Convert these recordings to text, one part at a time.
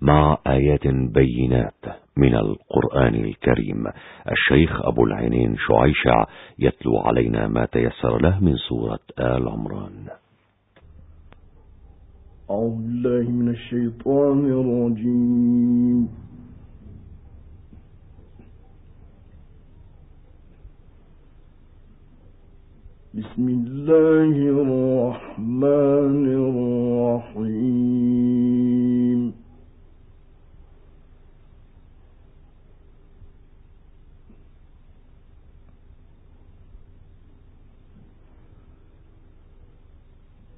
مع آيات بينات من القرآن الكريم. الشيخ أبو العينين شعيشع يتلو علينا ما تيسر له من سورة آل عمران. أعوذ بالله من الشيطان الرجيم. بسم الله الرحمن الرحيم.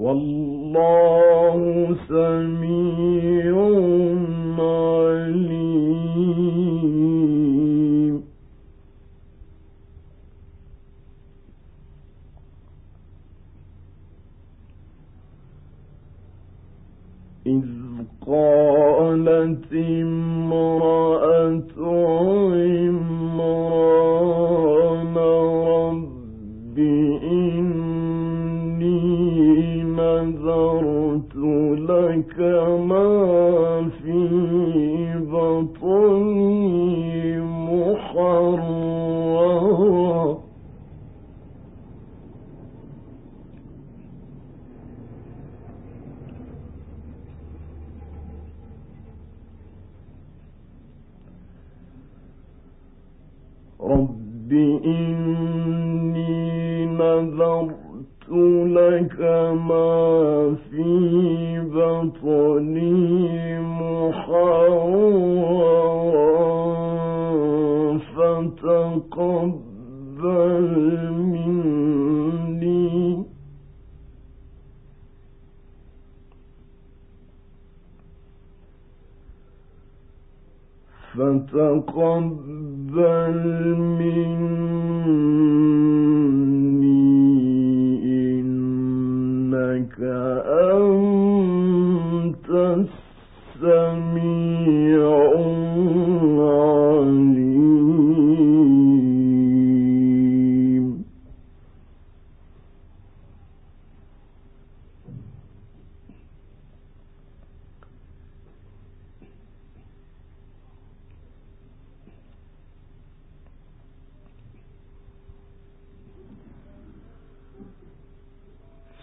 والله سميع رب إني نذرت لك ما في بطني فتقبل مني. فتقبل مني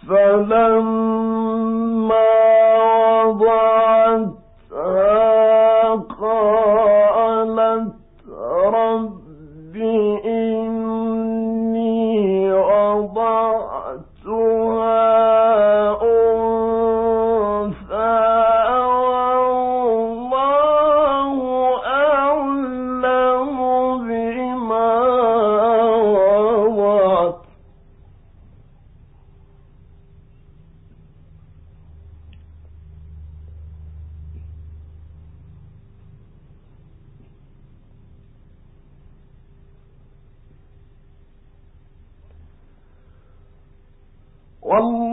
فلما والله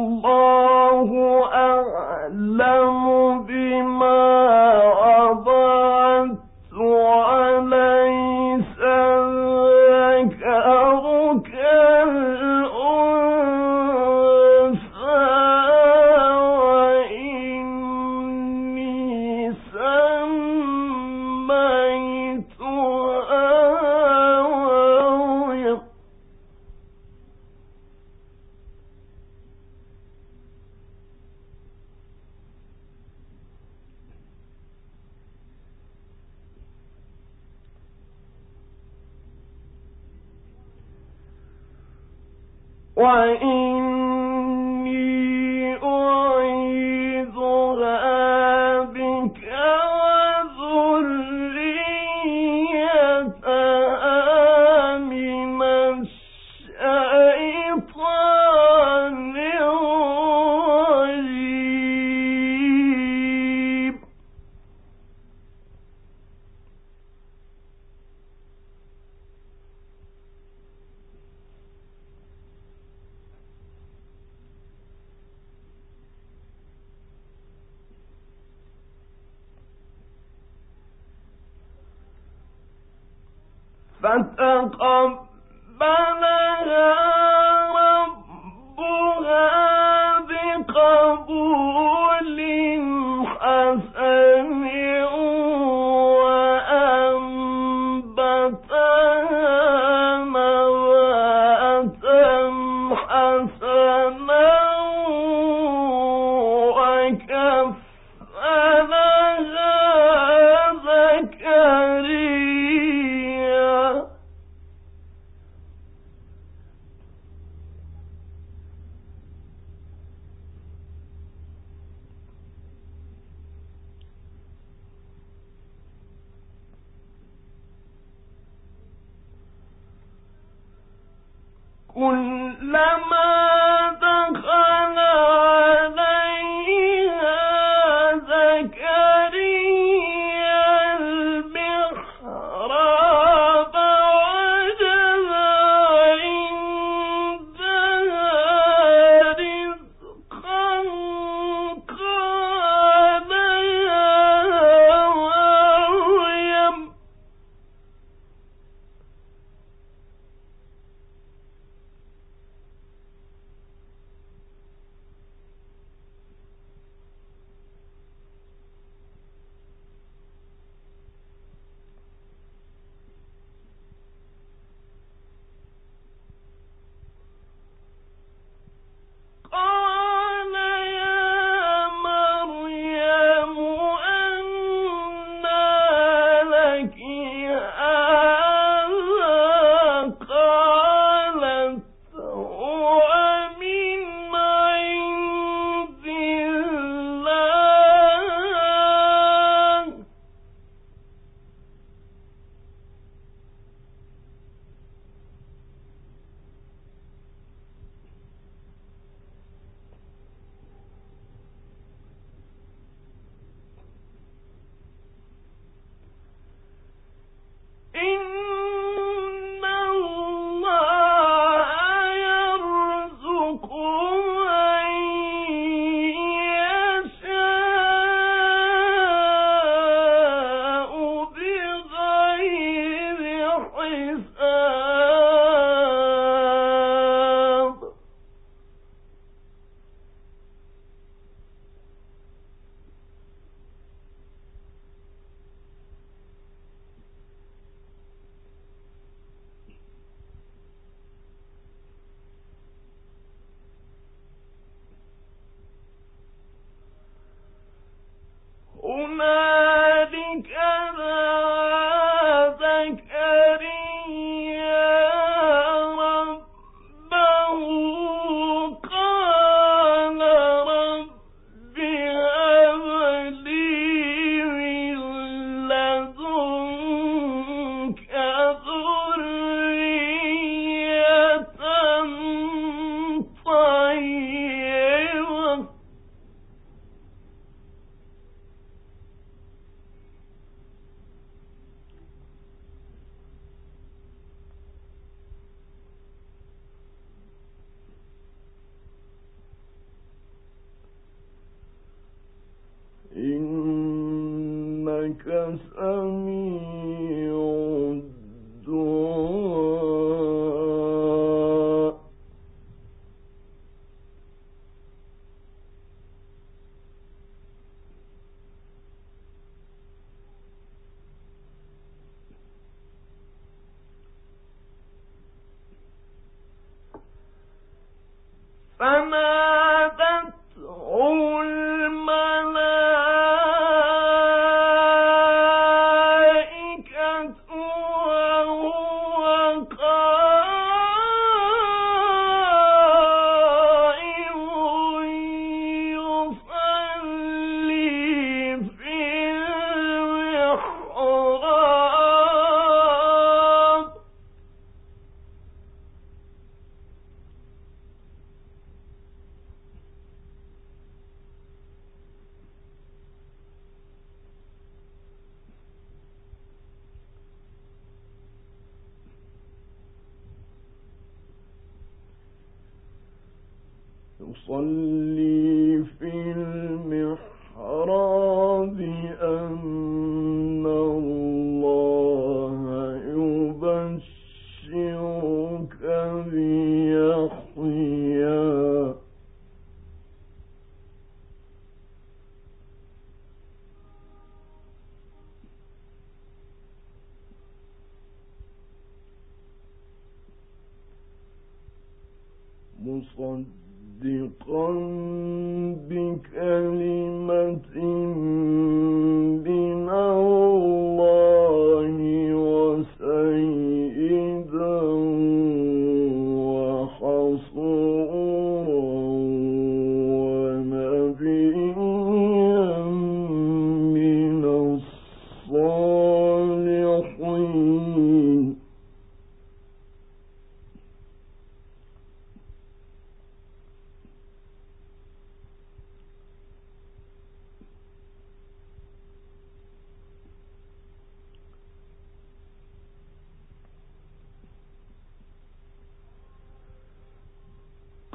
فما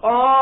قال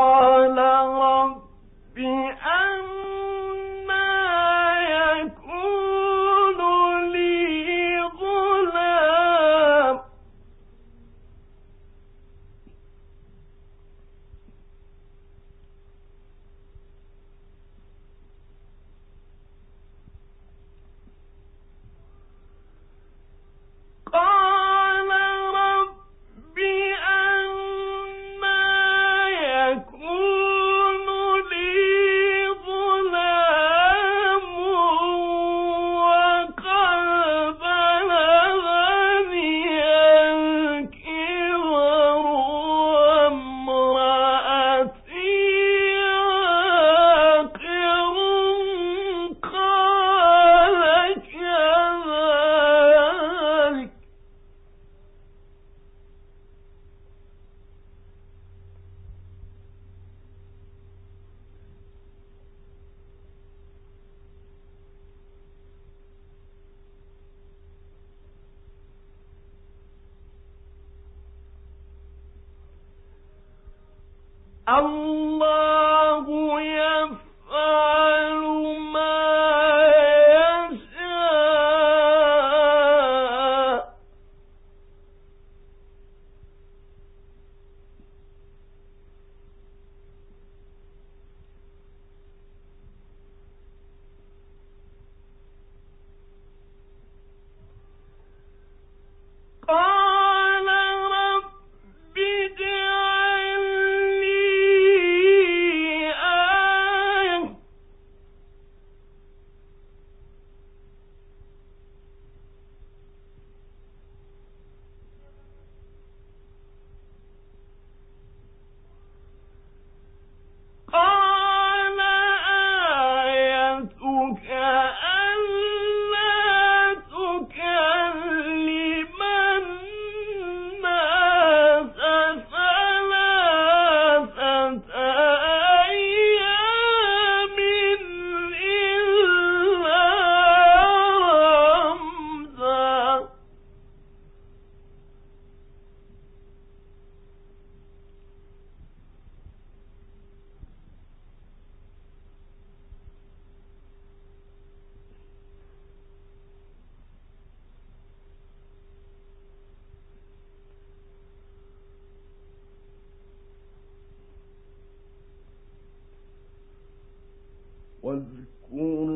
واذكر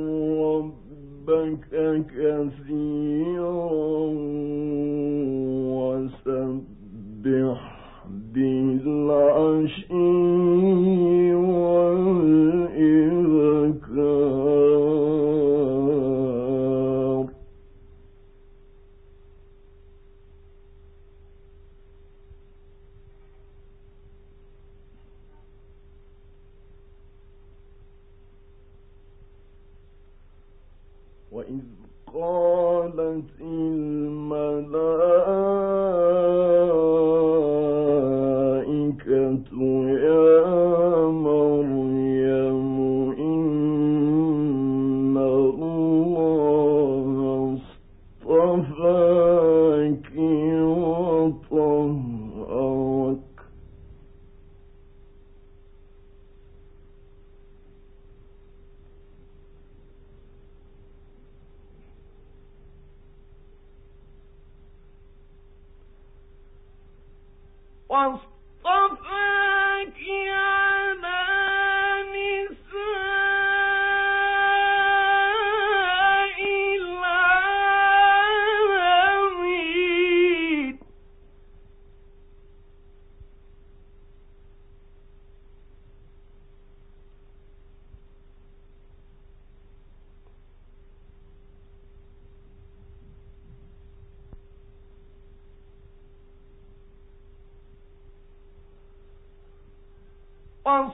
ربك كثيرا وسبح بالعشي on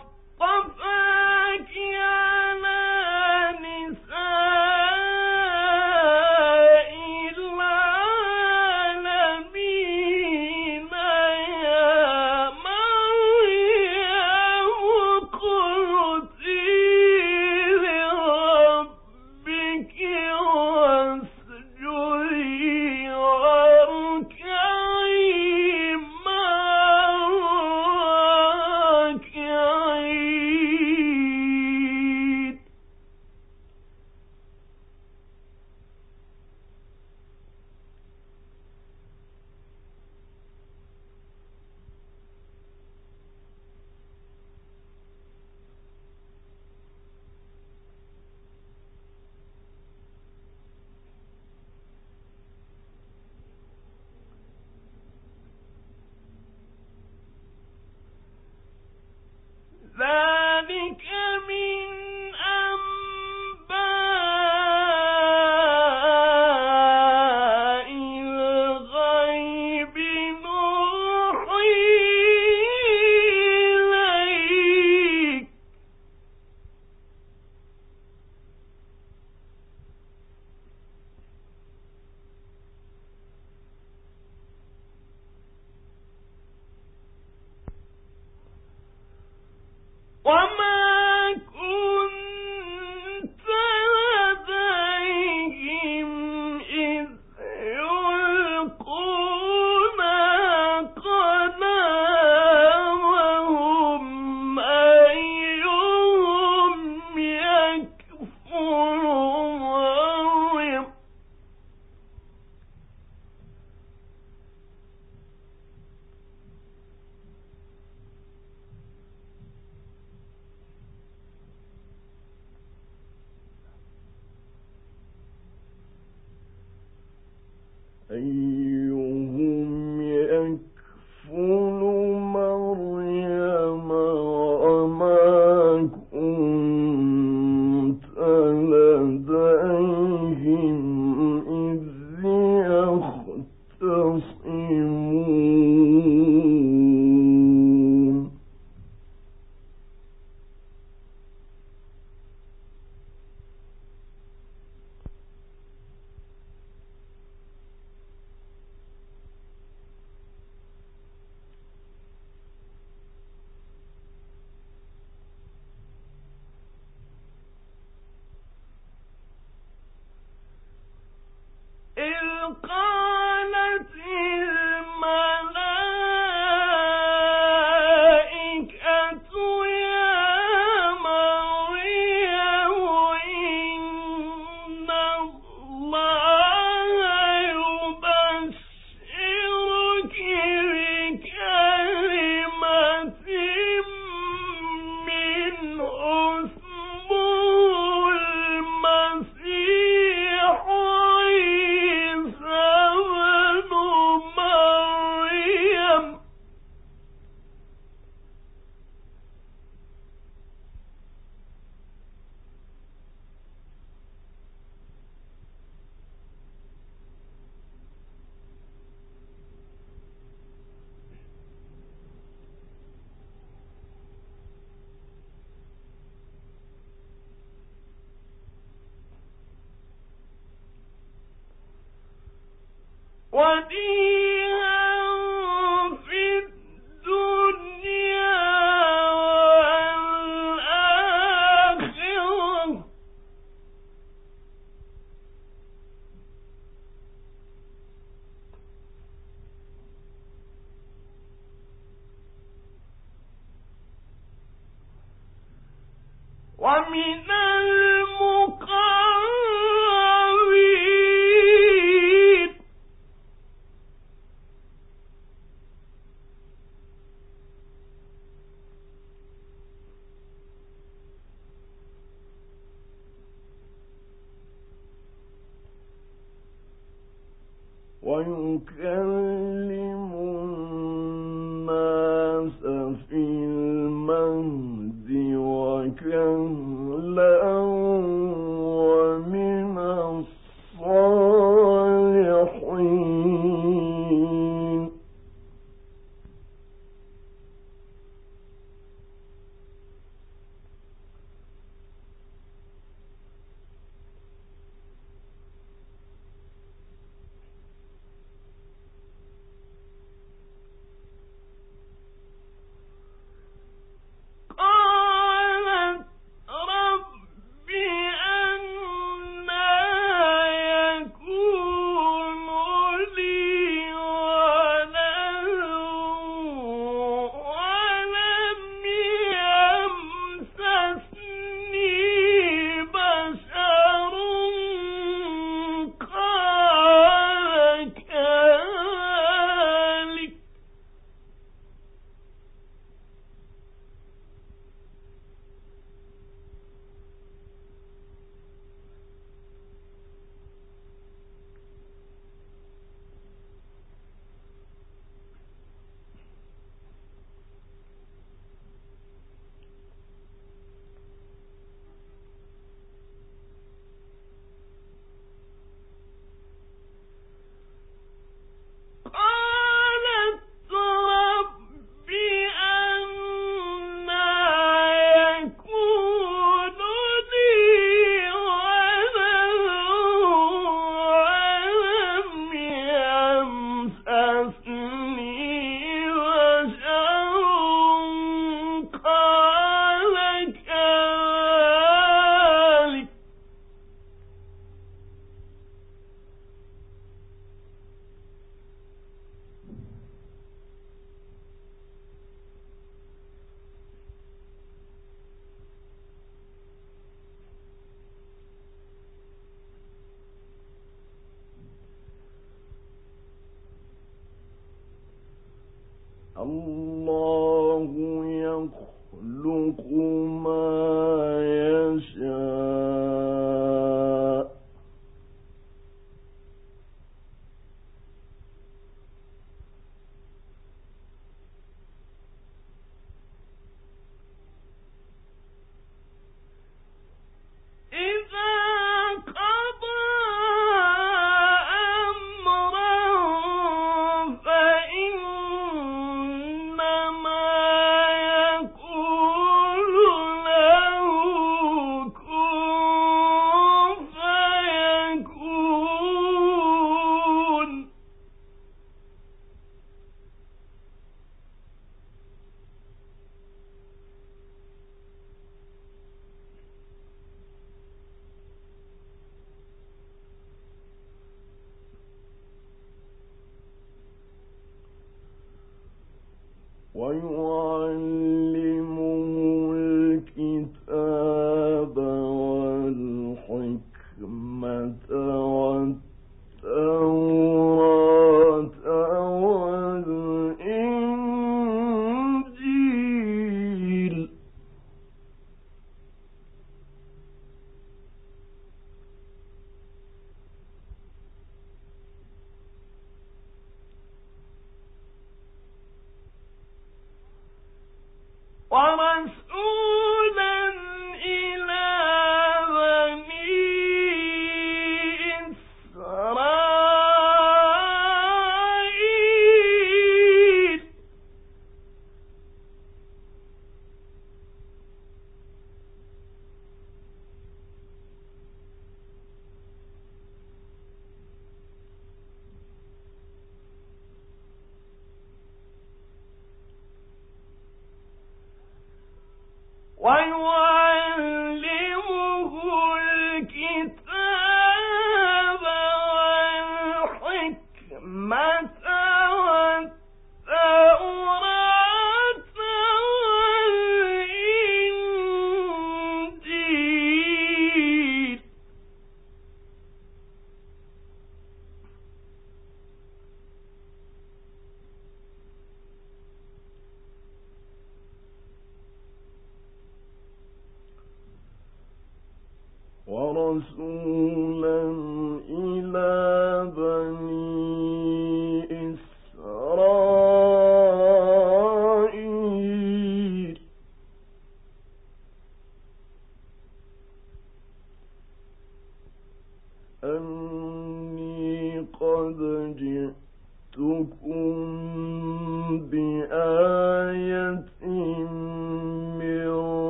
يَكْفُرُونَ وفي ويكلم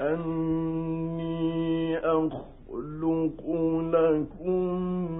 أني أخلق لكم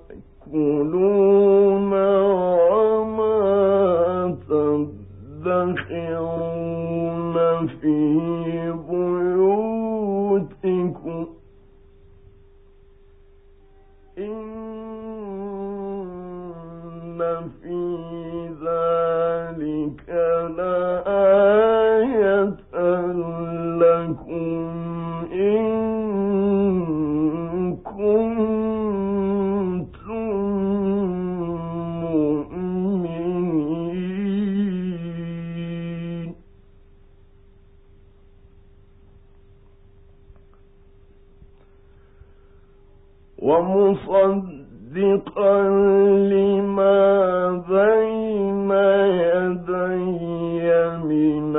ومصدقا لما بين يدي من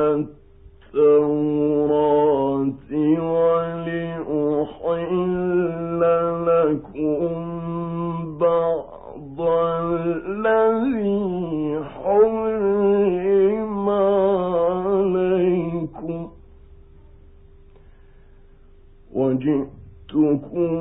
التوراة ولأحل لكم بعض الذي حرم عليكم وجئتكم